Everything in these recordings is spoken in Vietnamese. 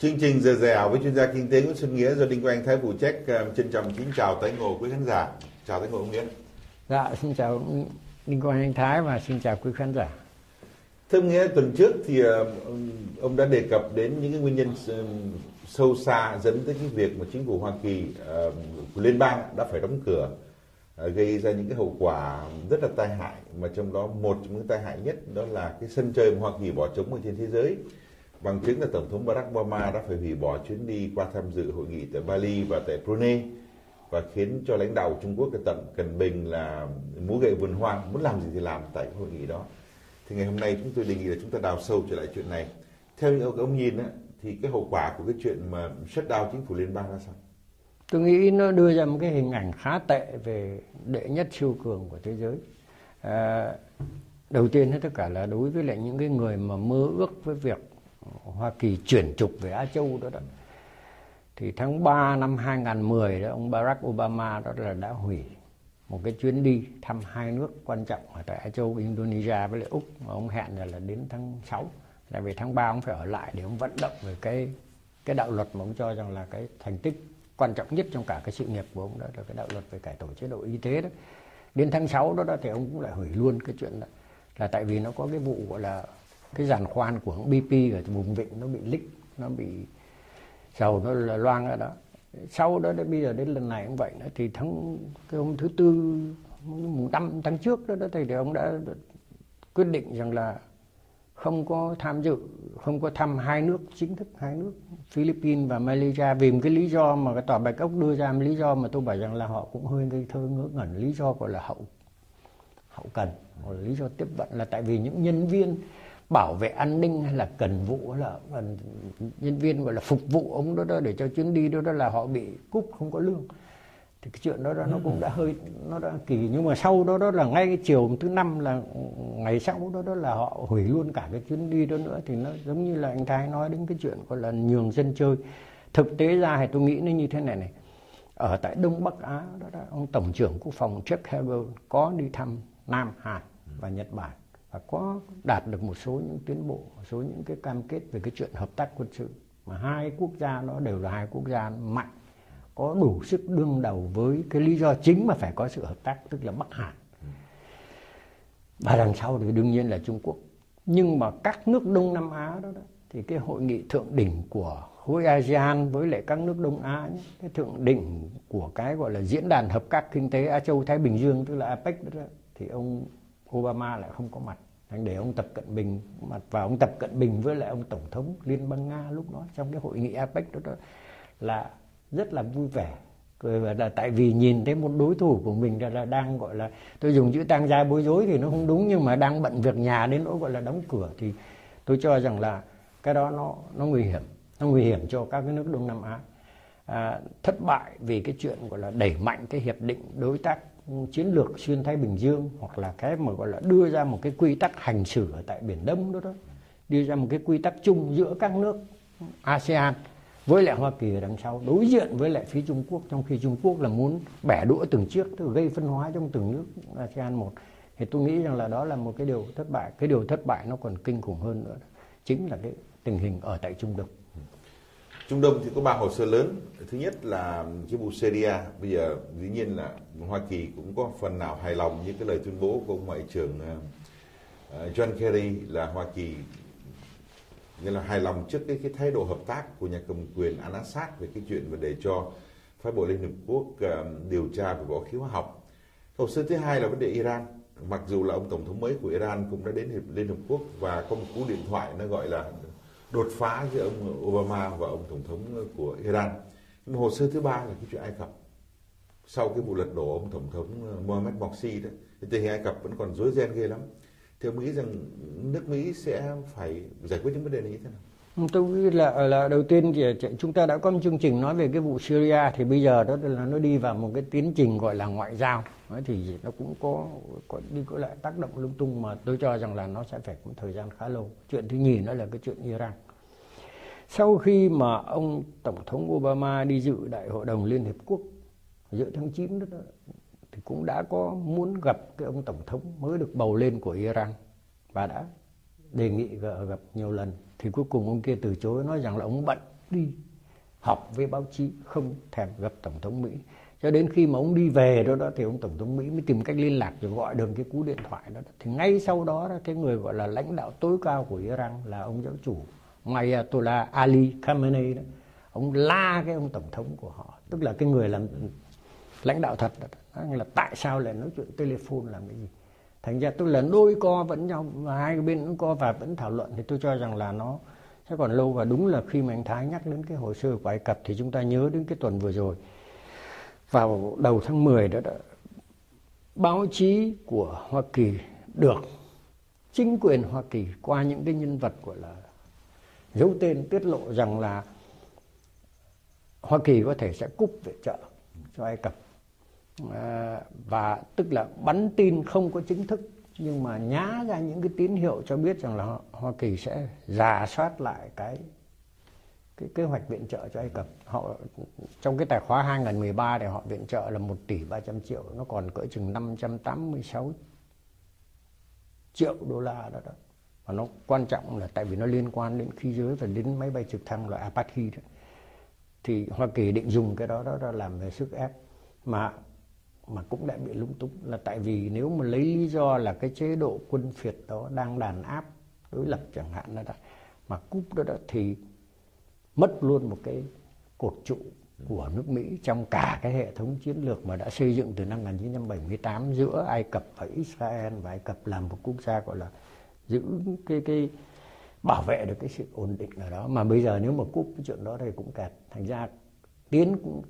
Chương trình giờ dẻo với chuyên gia kinh tế Nguyễn Xuân Nghĩa do Đinh Quang Thái phụ trách ờ, trân trọng kính chào tái ngộ quý khán giả. Chào tái ngộ ông Nghĩa. Dạ, xin chào Đinh Quang Anh Thái và xin chào quý khán giả. Thưa Nghĩa, tuần trước thì ờ, ông đã đề cập đến những cái nguyên nhân ờ, sâu xa dẫn tới cái việc mà chính phủ Hoa Kỳ của liên bang đã phải đóng cửa gây ra những cái hậu quả rất là tai hại mà trong đó một trong những tai hại nhất đó là cái sân chơi mà Hoa Kỳ bỏ trống ở trên thế giới bằng chứng là tổng thống Barack Obama đã phải hủy bỏ chuyến đi qua tham dự hội nghị tại Bali và tại Brunei và khiến cho lãnh đạo Trung Quốc tận Cần Bình là múa gậy vườn hoang muốn làm gì thì làm tại hội nghị đó. Thì ngày hôm nay chúng tôi đề nghị là chúng ta đào sâu trở lại chuyện này. Theo như ông nhìn á, thì cái hậu quả của cái chuyện mà shutdown chính phủ liên bang là sao? Tôi nghĩ nó đưa ra một cái hình ảnh khá tệ về đệ nhất siêu cường của thế giới. À, đầu tiên hết tất cả là đối với lại những cái người mà mơ ước với việc Hoa Kỳ chuyển trục về Á Châu đó đó. Thì tháng 3 năm 2010 đó ông Barack Obama đó là đã hủy một cái chuyến đi thăm hai nước quan trọng ở tại Á Châu Indonesia với lại Úc. Mà ông hẹn là, là đến tháng 6 là vì tháng 3 ông phải ở lại để ông vận động về cái cái đạo luật mà ông cho rằng là cái thành tích quan trọng nhất trong cả cái sự nghiệp của ông đó là cái đạo luật về cải tổ chế độ y tế đó. Đến tháng 6 đó, đó thì ông cũng lại hủy luôn cái chuyện đó. Là tại vì nó có cái vụ gọi là cái giàn khoan của BP ở vùng vịnh nó bị lích nó bị dầu nó là loang ở đó. Sau đó đến bây giờ đến lần này cũng vậy nữa thì tháng cái hôm thứ tư mùng năm tháng trước đó, đó thì ông đã quyết định rằng là không có tham dự không có thăm hai nước chính thức hai nước Philippines và Malaysia vì một cái lý do mà cái tòa bạch ốc đưa ra một lý do mà tôi bảo rằng là họ cũng hơi ngây thơ ngớ ngẩn. Lý do gọi là hậu hậu cần hoặc là lý do tiếp vận là tại vì những nhân viên bảo vệ an ninh hay là cần vụ hay là nhân viên gọi là phục vụ ông đó, đó để cho chuyến đi đó, đó là họ bị cúp không có lương. Thì cái chuyện đó, đó nó cũng đã hơi nó đã kỳ. Nhưng mà sau đó đó là ngay cái chiều thứ năm là ngày sau đó đó là họ hủy luôn cả cái chuyến đi đó nữa. Thì nó giống như là anh Thái nói đến cái chuyện gọi là nhường dân chơi. Thực tế ra thì tôi nghĩ nó như thế này này. Ở tại Đông Bắc Á đó, đó ông tổng trưởng quốc phòng Chuck Hagel có đi thăm Nam Hàn và Nhật Bản và có đạt được một số những tiến bộ, một số những cái cam kết về cái chuyện hợp tác quân sự. Mà hai quốc gia đó đều là hai quốc gia mạnh có đủ sức đương đầu với cái lý do chính mà phải có sự hợp tác tức là Bắc Hàn. Và đằng sau thì đương nhiên là Trung Quốc. Nhưng mà các nước Đông Nam Á đó, đó thì cái hội nghị thượng đỉnh của khối ASEAN với lại các nước Đông Á nhé, cái thượng đỉnh của cái gọi là diễn đàn hợp tác kinh tế Á Châu Thái Bình Dương tức là APEC đó, đó thì ông Obama lại không có mặt. Anh để ông Tập Cận Bình mặt và ông Tập Cận Bình với lại ông Tổng thống Liên bang Nga lúc đó trong cái hội nghị APEC đó, đó là rất là vui vẻ. Và là tại vì nhìn thấy một đối thủ của mình là, là đang gọi là tôi dùng chữ tăng gia bối rối thì nó không đúng nhưng mà đang bận việc nhà đến nỗi gọi là đóng cửa thì tôi cho rằng là cái đó nó nó nguy hiểm. Nó nguy hiểm cho các cái nước Đông Nam Á. À, thất bại vì cái chuyện gọi là đẩy mạnh cái hiệp định đối tác chiến lược xuyên Thái Bình Dương hoặc là cái mà gọi là đưa ra một cái quy tắc hành xử ở tại Biển Đông đó đó, đưa ra một cái quy tắc chung giữa các nước ASEAN với lại Hoa Kỳ ở đằng sau, đối diện với lại phía Trung Quốc, trong khi Trung Quốc là muốn bẻ đũa từng chiếc, tức gây phân hóa trong từng nước ASEAN một. Thì tôi nghĩ rằng là đó là một cái điều thất bại, cái điều thất bại nó còn kinh khủng hơn nữa, chính là cái tình hình ở tại Trung Đông. Trung Đông thì có ba hồ sơ lớn. Thứ nhất là cái vụ Syria. Bây giờ dĩ nhiên là Hoa Kỳ cũng có phần nào hài lòng với cái lời tuyên bố của ông Ngoại trưởng ờ, ờ, John Kerry là Hoa Kỳ như là hài lòng trước cái cái thái độ hợp tác của nhà cầm quyền Al-Assad về cái chuyện vấn để cho phái bộ Liên Hợp Quốc uh, điều tra về vũ khí hóa học. Hồ sơ thứ hai là vấn đề Iran. Mặc dù là ông tổng thống mới của Iran cũng đã đến Liên Hợp Quốc và có một cú điện thoại nó gọi là đột phá giữa ông Obama và ông tổng thống của Iran. Nhưng hồ sơ thứ ba là cái chuyện Ai Cập. Sau cái vụ lật đổ ông tổng thống ờ, Mohamed Morsi đó, thì tình hình Ai Cập vẫn còn rối ren ghê lắm. Thì ông nghĩ rằng nước Mỹ sẽ phải giải quyết những vấn đề này như thế nào? Tôi nghĩ là là đầu tiên thì chúng ta đã có một chương trình nói về cái vụ Syria thì bây giờ đó là nó đi vào một cái tiến trình gọi là ngoại giao Nói thì nó cũng có, có đi có lại tác động lung tung mà tôi cho rằng là nó sẽ phải một thời gian khá lâu. Chuyện thứ nhì đó là cái chuyện Iran. Sau khi mà ông Tổng thống Obama đi dự Đại hội đồng Liên Hiệp Quốc giữa tháng 9 đó thì cũng đã có muốn gặp cái ông Tổng thống mới được bầu lên của Iran và đã đề nghị gặp nhiều lần thì cuối cùng ông kia từ chối nói rằng là ông bận đi họp với báo chí không thèm gặp tổng thống mỹ. Cho đến khi mà ông đi về đó đó thì ông tổng thống mỹ mới tìm cách liên lạc rồi gọi được cái cú điện thoại đó thì ngay sau đó, đó cái người gọi là lãnh đạo tối cao của iran là ông giáo chủ Ayatollah Ali Khamenei đó ông la cái ông tổng thống của họ. Tức là cái người làm lãnh đạo thật là tại sao lại nói chuyện telephone làm cái gì? Thành ra tôi là đôi co vẫn nhau và hai bên cũng co và vẫn thảo luận thì tôi cho rằng là nó sẽ còn lâu. Và đúng là khi mà anh Thái nhắc đến cái hồ sơ của Ai Cập thì chúng ta nhớ đến cái tuần vừa rồi. Vào đầu tháng 10 đó, đã báo chí của Hoa Kỳ được chính quyền Hoa Kỳ qua những cái nhân vật gọi là giấu tên tiết lộ rằng là Hoa Kỳ có thể sẽ cúp viện trợ cho Ai Cập à, và tức là bắn tin không có chính thức nhưng mà nhá ra những cái tín hiệu cho biết rằng là Hoa Kỳ sẽ giả soát lại cái cái kế hoạch viện trợ cho Ai Cập. Họ trong cái tài khoá 2013 thì họ viện trợ là 1 tỷ 300 triệu nó còn cỡ chừng 586 triệu đô la đó đó. Và nó quan trọng là tại vì nó liên quan đến khí giới và đến máy bay trực thăng loại Apache đó. Thì Hoa Kỳ định dùng cái đó đó, đó làm về sức ép. Mà mà cũng đã bị lung túng. Là tại vì nếu mà lấy lý do là cái chế độ quân phiệt đó đang đàn áp đối lập chẳng hạn đó, đó mà cúp đó, đó thì mất luôn một cái cột trụ của nước Mỹ trong cả cái hệ thống chiến lược mà đã xây dựng từ năm 1978 giữa Ai Cập và Israel. Và Ai Cập làm một quốc gia gọi là giữ cái cái bảo vệ được cái sự ổn định ở đó. Mà bây giờ nếu mà cúp cái chuyện đó thì cũng kẹt. Thành ra tiến cũng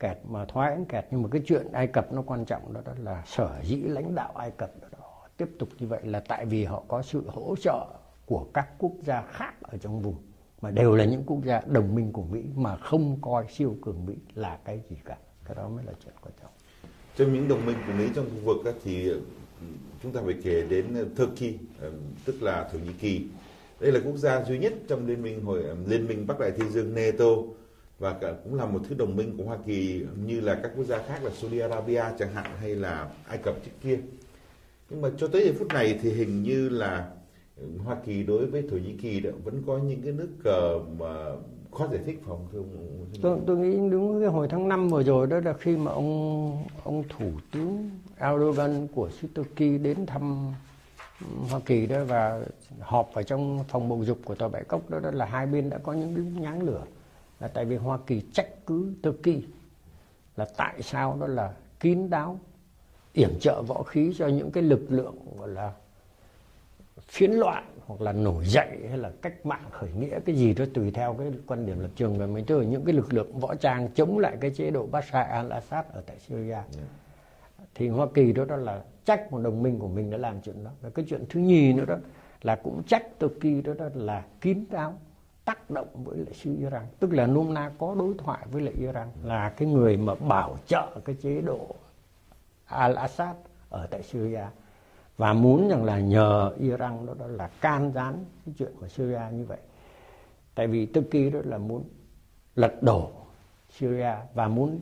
kẹt mà thoái cũng kẹt. Nhưng mà cái chuyện Ai Cập nó quan trọng đó, đó là sở dĩ lãnh đạo Ai Cập đó, đó tiếp tục như vậy là tại vì họ có sự hỗ trợ của các quốc gia khác ở trong vùng mà đều là những quốc gia đồng minh của Mỹ mà không coi siêu cường Mỹ là cái gì cả. Cái đó mới là chuyện quan trọng. Trong những đồng minh của Mỹ trong khu vực thì ừ, chúng ta phải kể đến Turkey ờ, tức là Thổ Nhĩ Kỳ. Đây là quốc gia duy nhất trong liên minh hội ờ, liên minh Bắc Đại Tây Dương NATO và cả cũng là một thứ đồng minh của Hoa Kỳ như là các quốc gia khác là Saudi Arabia chẳng hạn hay là Ai Cập trước kia nhưng mà cho tới giờ phút này thì hình như là Hoa Kỳ đối với Thổ Nhĩ Kỳ đó vẫn có những cái nước cờ mà khó giải thích phòng thưa ông? Tôi, tôi nghĩ đúng cái hồi tháng 5 vừa rồi đó là khi mà ông ông thủ tướng Erdogan của Turkey đến thăm Hoa Kỳ đó và họp ở trong phòng bầu dục của tòa bãi cốc đó, đó là hai bên đã có những cái nháng lửa là tại vì Hoa Kỳ trách cứ Turkey là tại sao đó là kín đáo yểm trợ võ khí cho những cái lực lượng gọi là phiến loạn hoặc là nổi dậy hay là cách mạng khởi nghĩa cái gì đó tùy theo cái quan điểm lập trường. Của mình tức là những cái lực lượng võ trang chống lại cái chế độ Bashar al-Assad ở tại Syria. Yeah. thì Hoa Kỳ đó đó là trách một đồng minh của mình đã làm chuyện đó. Và cái chuyện thứ nhì nữa đó là cũng trách Turkey đó, đó là kín đáo tác động với lại xứ Iran. Tức là nôm na có đối thoại với lại Iran là cái người mà bảo trợ cái chế độ al-Assad ở tại Syria. Và muốn rằng là nhờ Iran đó, đó là can gián cái chuyện của Syria như vậy. Tại vì Turkey đó là muốn lật đổ Syria và muốn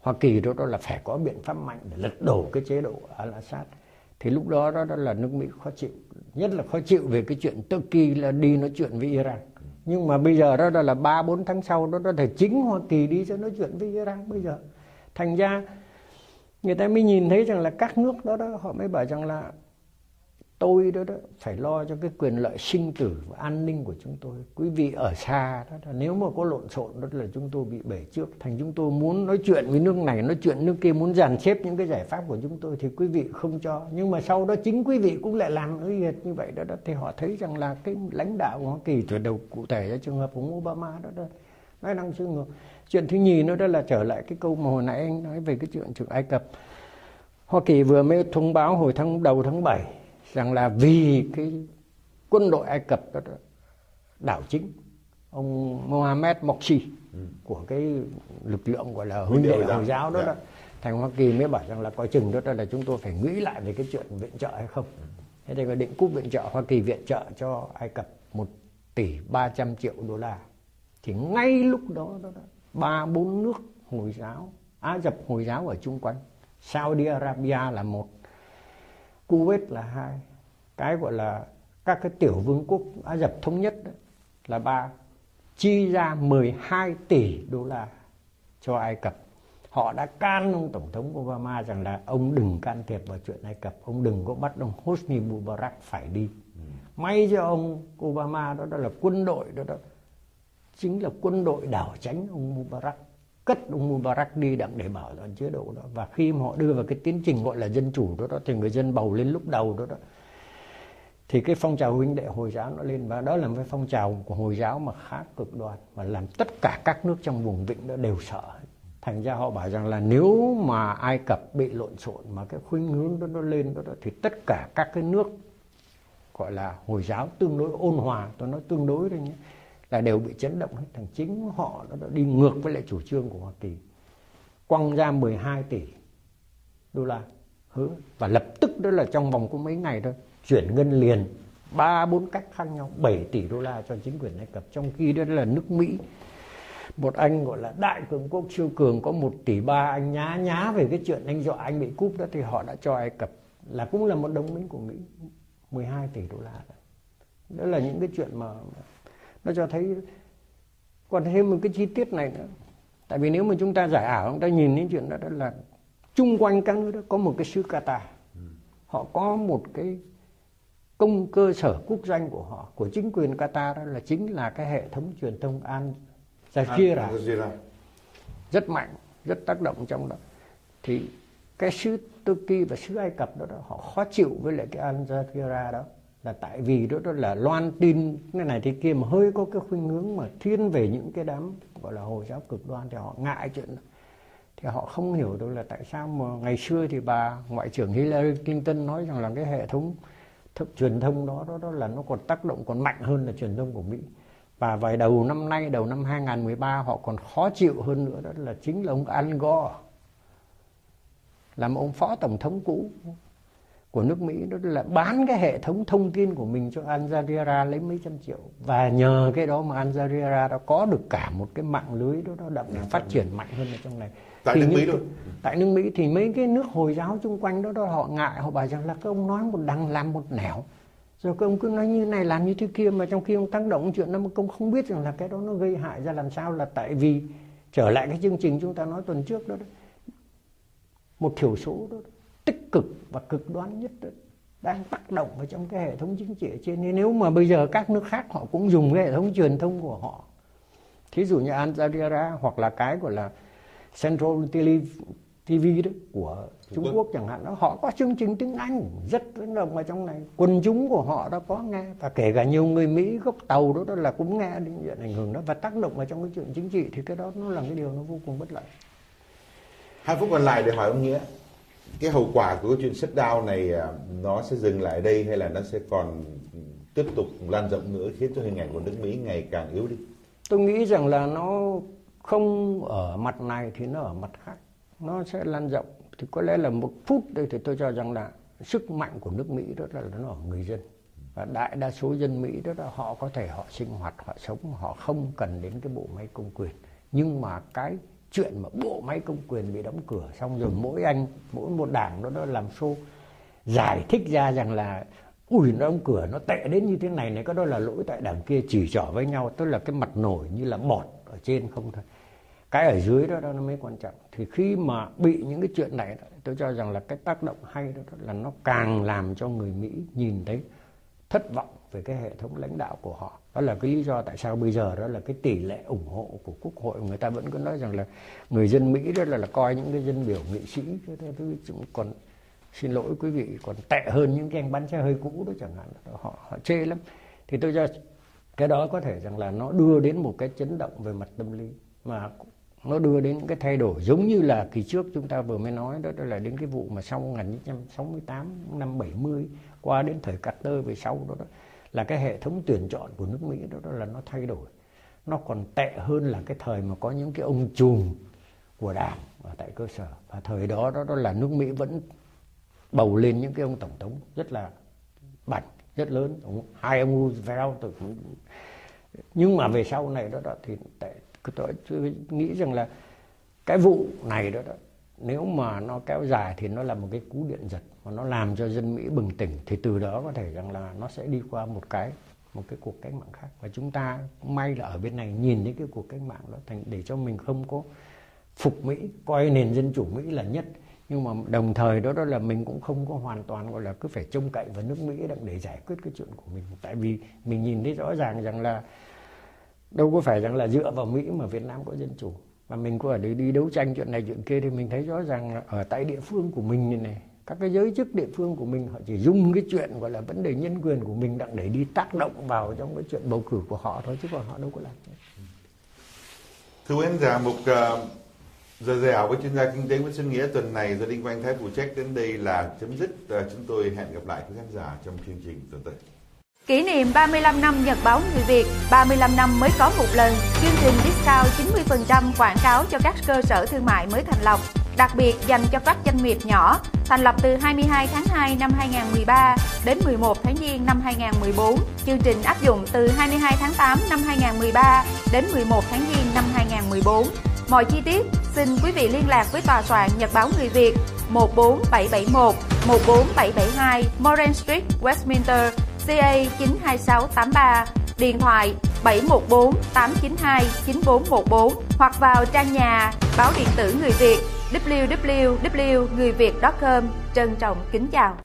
Hoa Kỳ đó, đó là phải có biện pháp mạnh để lật đổ cái chế độ al-Assad. Thì lúc đó đó, đó là nước Mỹ khó chịu. Nhất là khó chịu về cái chuyện Turkey là đi nói chuyện với Iran nhưng mà bây giờ đó, đó là ba bốn tháng sau đó đó là chính Hoa Kỳ đi sẽ nói chuyện với Iran bây giờ. Thành ra người ta mới nhìn thấy rằng là các nước đó đó họ mới bảo rằng là tôi đó đó phải lo cho cái quyền lợi sinh tử và an ninh của chúng tôi. Quý vị ở xa đó, đó nếu mà có lộn xộn đó là chúng tôi bị bể trước. Thành chúng tôi muốn nói chuyện với nước này nói chuyện nước kia muốn dàn xếp những cái giải pháp của chúng tôi thì quý vị không cho. Nhưng mà sau đó chính quý vị cũng lại làm cái việc như vậy đó, đó. Thì họ thấy rằng là cái lãnh đạo của Hoa Kỳ từ đầu cụ thể cho trường hợp của Obama đó đó nói năng chưa ngược. Chuyện thứ nhì nữa đó là trở lại cái câu mà hồi nãy anh nói về cái chuyện trường Ai Cập. Hoa Kỳ vừa mới thông báo hồi tháng đầu tháng 7 rằng là vì cái quân đội Ai Cập đó, đó đảo chính ông Mohammed Morsi ừ. của cái lực lượng gọi là huynh đệ hồi giáo đó, dạ. đó thành Hoa Kỳ mới bảo rằng là coi chừng đó, đó là chúng tôi phải nghĩ lại về cái chuyện viện trợ hay không ừ. thế thì có định cúp viện trợ Hoa Kỳ viện trợ cho Ai Cập một tỷ ba trăm triệu đô la thì ngay lúc đó, đó, đó ba bốn nước hồi giáo Á Rập hồi giáo ở chung quanh Saudi Arabia là một Kuwait là hai. Cái gọi là các cái tiểu vương quốc Ả Rập thống nhất đó, là ba. Chi ra 12 tỷ đô la cho Ai Cập. Họ đã can ông tổng thống Obama rằng là ông đừng can thiệp vào chuyện Ai Cập ông đừng có bắt ông Hosni Mubarak phải đi. Ừ. may cho ông Obama đó đó là quân đội đó đó chính là quân đội đảo tránh ông Mubarak cất ông Mubarak đi đặng để bảo toàn chế độ đó. Và khi mà họ đưa vào cái tiến trình gọi là dân chủ đó, đó thì người dân bầu lên lúc đầu đó đó. Thì cái phong trào huynh đệ hồi giáo nó lên. Và đó là một cái phong trào của hồi giáo mà khá cực đoan. Và làm tất cả các nước trong vùng vịnh đó đều sợ. Thành ra họ bảo rằng là nếu mà Ai Cập bị lộn xộn mà cái khuynh hướng đó nó lên đó, đó thì tất cả các cái nước gọi là hồi giáo tương đối ôn hòa. Tôi nói tương đối thôi nhé là đều bị chấn động hết. Thằng chính họ nó đã đi ngược với lại chủ trương của Hoa Kỳ. Quăng ra 12 tỷ đô la hứa và lập tức đó là trong vòng có mấy ngày thôi, chuyển ngân liền. Ba, bốn cách khác nhau 7 tỷ đô la cho chính quyền Ai Cập. Trong khi đó là nước Mỹ. Một anh gọi là đại cường quốc siêu cường có một tỷ ba. Anh nhá nhá về cái chuyện anh dọa anh bị cúp đó, thì họ đã cho Ai Cập là cũng là một đồng minh của Mỹ 12 tỷ đô la. Đó là những cái chuyện mà nó cho thấy còn thêm một cái chi tiết này nữa. Tại vì nếu mà chúng ta giải ảo chúng ta nhìn đến chuyện đó, đó là chung quanh các nước đó có một cái xứ Qatar. Họ có một cái công cơ sở quốc doanh của họ của chính quyền Qatar đó là chính là cái hệ thống truyền thông Al Jazeera. Rất mạnh rất tác động trong đó. Thì cái xứ Turkey và xứ Ai Cập đó, đó họ khó chịu với lại cái Al Jazeera đó là tại vì đó, đó là loan tin cái này thì kia mà hơi có cái khuynh hướng mà thiên về những cái đám gọi là hồi giáo cực đoan thì họ ngại chuyện đó. thì họ không hiểu được là tại sao mà ngày xưa thì bà ngoại trưởng Hillary Clinton nói rằng là cái hệ thống thực truyền thông đó, đó đó là nó còn tác động còn mạnh hơn là truyền thông của Mỹ. Và vài đầu năm nay đầu năm 2013 họ còn khó chịu hơn nữa đó là chính là ông Al Gore. Làm ông phó tổng thống cũ của nước Mỹ đó là bán cái hệ thống thông tin của mình cho Al Jazeera lấy mấy trăm triệu. Và nhờ cái đó mà Al Jazeera đã có được cả một cái mạng lưới đó nó đậm phát triển mạnh hơn ở trong này. Tại thì nước Mỹ thôi. tại nước Mỹ thì mấy cái nước hồi giáo xung quanh đó, đó họ ngại họ bảo rằng là các ông nói một đằng làm một nẻo. Rồi các ông cứ nói như này làm như thế kia mà trong khi ông tác động chuyện đó mà công không biết rằng là cái đó nó gây hại ra làm sao là tại vì trở lại cái chương trình chúng ta nói tuần trước đó, đó. Một thiểu số đó, đó tích cực và cực đoan nhất đó, đang tác động vào trong cái hệ thống chính trị trên. Nên nếu mà bây giờ các nước khác họ cũng dùng cái hệ thống truyền thông của họ thí dụ như Al Jazeera hoặc là cái gọi là Central TV đó của Trung Quốc. Chẳng hạn đó họ có chương trình tiếng Anh rất lớn động ở trong này. Quần chúng của họ đó có nghe và kể cả nhiều người Mỹ gốc tàu đó, đó là cũng nghe đến chuyện ảnh hưởng đó. Và tác động vào trong cái chuyện chính trị thì cái đó nó là cái điều nó vô cùng bất lợi. Hai phút còn lại để hỏi ông nghĩa cái hậu quả của cái chuyện sách down này à, nó sẽ dừng lại đây hay là nó sẽ còn tiếp tục lan rộng nữa khiến cho hình ảnh của nước Mỹ ngày càng yếu đi? Tôi nghĩ rằng là nó không ở mặt này thì nó ở mặt khác. Nó sẽ lan rộng. Thì có lẽ là một phút đây thì tôi cho rằng là sức mạnh của nước Mỹ đó là nó ở người dân. Và đại đa số dân Mỹ đó là họ có thể họ sinh hoạt, họ sống, họ không cần đến cái bộ máy công quyền. Nhưng mà cái chuyện mà bộ máy công quyền bị đóng cửa xong rồi mỗi anh mỗi một đảng nó đó làm show giải thích ra rằng là ui nó đóng cửa nó tệ đến như thế này này có đó là lỗi tại đảng kia chỉ trỏ với nhau. Tức là cái mặt nổi như là bọt ở trên không thôi. Cái ở dưới đó, đó nó mới quan trọng. Thì khi mà bị những cái chuyện này tôi cho rằng là cái tác động hay đó, đó là nó càng làm cho người Mỹ nhìn thấy thất vọng về cái hệ thống lãnh đạo của họ. Đó là cái lý do tại sao bây giờ đó là cái tỷ lệ ủng hộ của quốc hội. Người ta vẫn cứ nói rằng là người dân Mỹ đó là, là coi những cái dân biểu nghị sĩ còn xin lỗi quý vị còn tệ hơn những cái anh bán xe hơi cũ đó chẳng hạn. Họ họ chê lắm. Thì tôi cho cái đó có thể rằng là nó đưa đến một cái chấn động về mặt tâm lý mà nó đưa đến những cái thay đổi giống như là kỳ trước chúng ta vừa mới nói đó, đó là đến cái vụ mà sau 1968 năm 70 qua đến thời Carter về sau đó, đó là cái hệ thống tuyển chọn của nước Mỹ đó, đó là nó thay đổi. Nó còn tệ hơn là cái thời mà có những cái ông trùm của đảng ở tại cơ sở. Và thời đó đó, đó là nước Mỹ vẫn bầu lên những cái ông tổng thống rất là bảnh rất lớn. Hai ông Roosevelt tôi cũng nhưng mà về sau này đó, đó thì tệ tôi nghĩ rằng là cái vụ này đó, đó nếu mà nó kéo dài thì nó là một cái cú điện giật và nó làm cho dân Mỹ bừng tỉnh. Thì từ đó có thể rằng là nó sẽ đi qua một cái một cái cuộc cách mạng khác. Và chúng ta may là ở bên này nhìn thấy cái cuộc cách mạng đó thành, để cho mình không có phục Mỹ, coi nền dân chủ Mỹ là nhất. Nhưng mà đồng thời đó đó là mình cũng không có hoàn toàn, gọi là, cứ phải trông cậy vào nước Mỹ để giải quyết cái chuyện của mình. Tại vì mình nhìn thấy rõ ràng rằng là đâu có phải rằng là dựa vào Mỹ mà Việt Nam có dân chủ. Và mình có ở đấy đi đấu tranh chuyện này chuyện kia thì mình thấy rõ ràng là ở tại địa phương của mình như này các cái giới chức địa phương của mình họ chỉ dùng cái chuyện gọi là vấn đề nhân quyền của mình đặng để đi tác động vào trong cái chuyện bầu cử của họ thôi chứ còn họ đâu có làm thưa quý khán giả một uh, giờ dẻo với chuyên gia kinh tế Nguyễn Xuân Nghĩa tuần này do Đinh Quang Thái phụ trách đến đây là chấm dứt. Uh, chúng tôi hẹn gặp lại quý khán giả trong chương trình tuần tới. Kỷ niệm 35 năm Nhật báo người Việt, 35 năm mới có một lần, chương trình discount 90% quảng cáo cho các cơ sở thương mại mới thành lập, đặc biệt dành cho các doanh nghiệp nhỏ, thành lập từ 22 tháng 2 năm 2013 đến 11 tháng Giêng năm 2014. Chương trình áp dụng từ 22 tháng 8 năm 2013 đến 11 tháng Giêng năm 2014. Mọi chi tiết xin quý vị liên lạc với tòa soạn Nhật báo người Việt 14771 14772 Moran Street, Westminster, CA 92683, điện thoại 714 892 9414 hoặc vào trang nhà báo điện tử người Việt www.ngườiviet.com. Trân trọng kính chào.